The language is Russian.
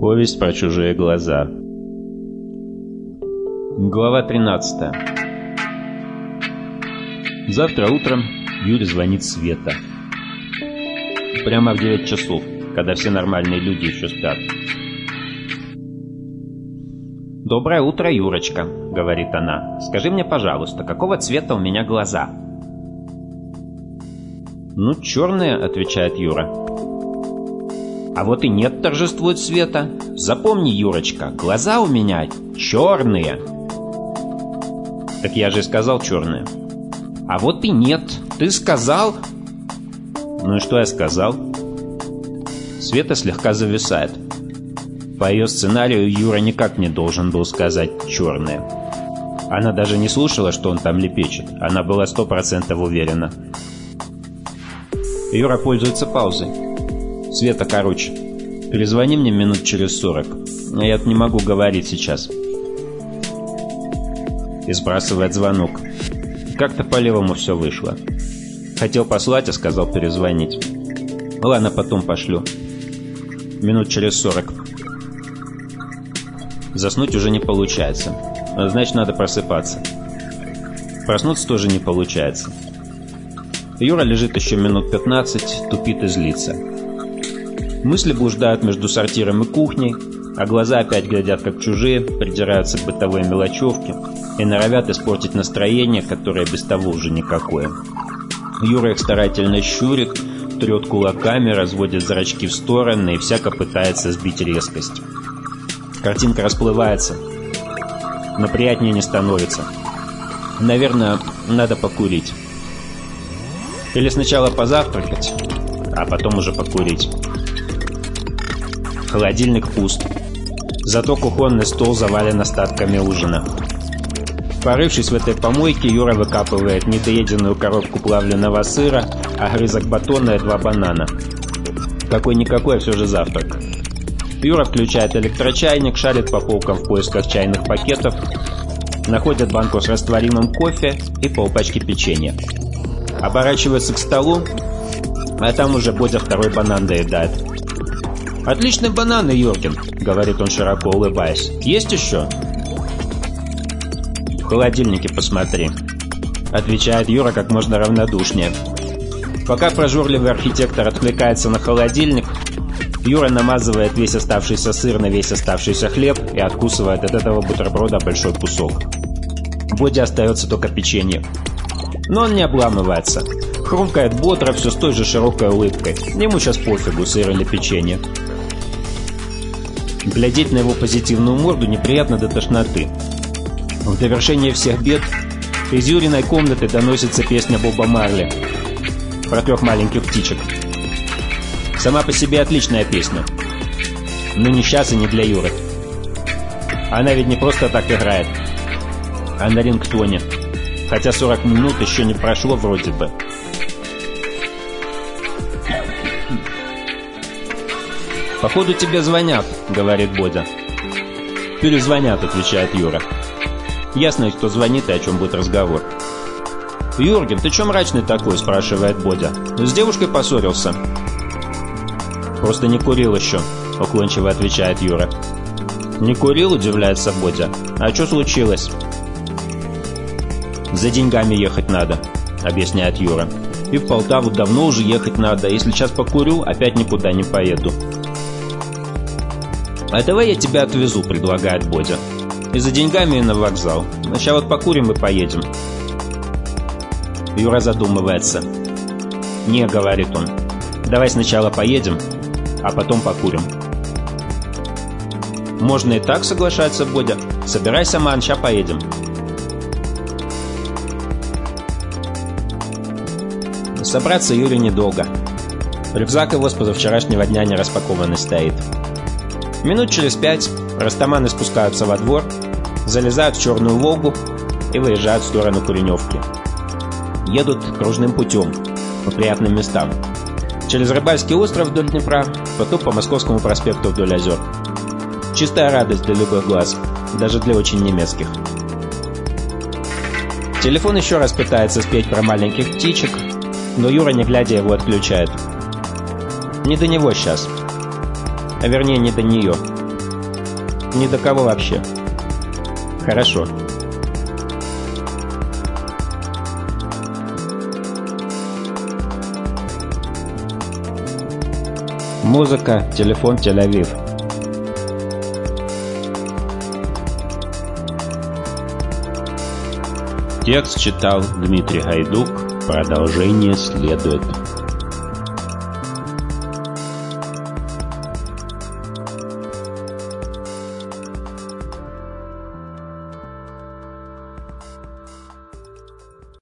Повесть про чужие глаза. Глава 13. Завтра утром Юре звонит Света. Прямо в 9 часов, когда все нормальные люди еще спят. «Доброе утро, Юрочка», — говорит она. «Скажи мне, пожалуйста, какого цвета у меня глаза?» «Ну, черные», — отвечает Юра. «А вот и нет торжествует Света. Запомни, Юрочка, глаза у меня черные». «Так я же сказал черные». «А вот и нет. Ты сказал...» «Ну и что я сказал?» Света слегка зависает. По ее сценарию Юра никак не должен был сказать «черные». Она даже не слушала, что он там лепечет. Она была сто процентов уверена. Юра пользуется паузой. Света, короче, перезвони мне минут через сорок. Я не могу говорить сейчас. И сбрасывает звонок. Как-то по-левому все вышло. Хотел послать, а сказал перезвонить. Ладно, потом пошлю. Минут через сорок. Заснуть уже не получается. Значит, надо просыпаться. Проснуться тоже не получается. Юра лежит еще минут 15, тупит и злится. Мысли блуждают между сортиром и кухней, а глаза опять глядят как чужие, придираются к бытовой мелочевке и норовят испортить настроение, которое без того уже никакое. Юра их старательно щурит, трет кулаками, разводит зрачки в стороны и всяко пытается сбить резкость. Картинка расплывается, но приятнее не становится. Наверное, надо покурить. Или сначала позавтракать, а потом уже покурить. Холодильник пуст. Зато кухонный стол завален остатками ужина. Порывшись в этой помойке, Юра выкапывает недоеденную коробку плавленного сыра, огрызок батона и два банана. Какой-никакой, а все же завтрак. Юра включает электрочайник, шарит по полкам в поисках чайных пакетов, находит банку с растворимым кофе и полпачки печенья. Оборачивается к столу, а там уже Бодя второй банан доедает. «Отличные бананы, Йорген», — говорит он широко улыбаясь. «Есть еще?» «В холодильнике посмотри», — отвечает Юра как можно равнодушнее. Пока прожорливый архитектор отвлекается на холодильник, Юра намазывает весь оставшийся сыр на весь оставшийся хлеб и откусывает от этого бутерброда большой кусок. Боди остается только печенье. Но он не обламывается. Хрумкает бодро, все с той же широкой улыбкой. Ему сейчас пофигу, сыр или печенье. Глядеть на его позитивную морду неприятно до тошноты. В довершение всех бед из Юриной комнаты доносится песня Боба Марли про трех маленьких птичек. Сама по себе отличная песня. Но не сейчас и не для Юры. Она ведь не просто так играет, а на рингтоне. Хотя 40 минут еще не прошло вроде бы. «Походу тебе звонят», — говорит Бодя. «Перезвонят», — отвечает Юра. Ясно, кто звонит и о чем будет разговор. «Юрген, ты че мрачный такой?» — спрашивает Бодя. «С девушкой поссорился?» «Просто не курил еще», — уклончиво отвечает Юра. «Не курил?» — удивляется Бодя. «А что случилось?» «За деньгами ехать надо», — объясняет Юра. «И в Полтаву давно уже ехать надо. Если сейчас покурю, опять никуда не поеду». «А давай я тебя отвезу», — предлагает Бодя. «И за деньгами и на вокзал. Сначала вот покурим и поедем». Юра задумывается. «Не», — говорит он. «Давай сначала поедем, а потом покурим». «Можно и так», — соглашается Бодя. «Собирайся, ман, ща поедем». Собраться Юре недолго. Рюкзак его с позавчерашнего дня не распакованный стоит. Минут через пять растаманы спускаются во двор, залезают в черную «Волгу» и выезжают в сторону Куреневки. Едут кружным путем, по приятным местам. Через Рыбальский остров вдоль Днепра, потом по Московскому проспекту вдоль озер. Чистая радость для любых глаз, даже для очень немецких. Телефон еще раз пытается спеть про маленьких птичек, но Юра, не глядя, его отключает. Не до него сейчас. А вернее, не до нее. Ни до кого вообще. Хорошо. Музыка, телефон, Тель-Авив. Текст читал Дмитрий Гайдук. Продолжение следует.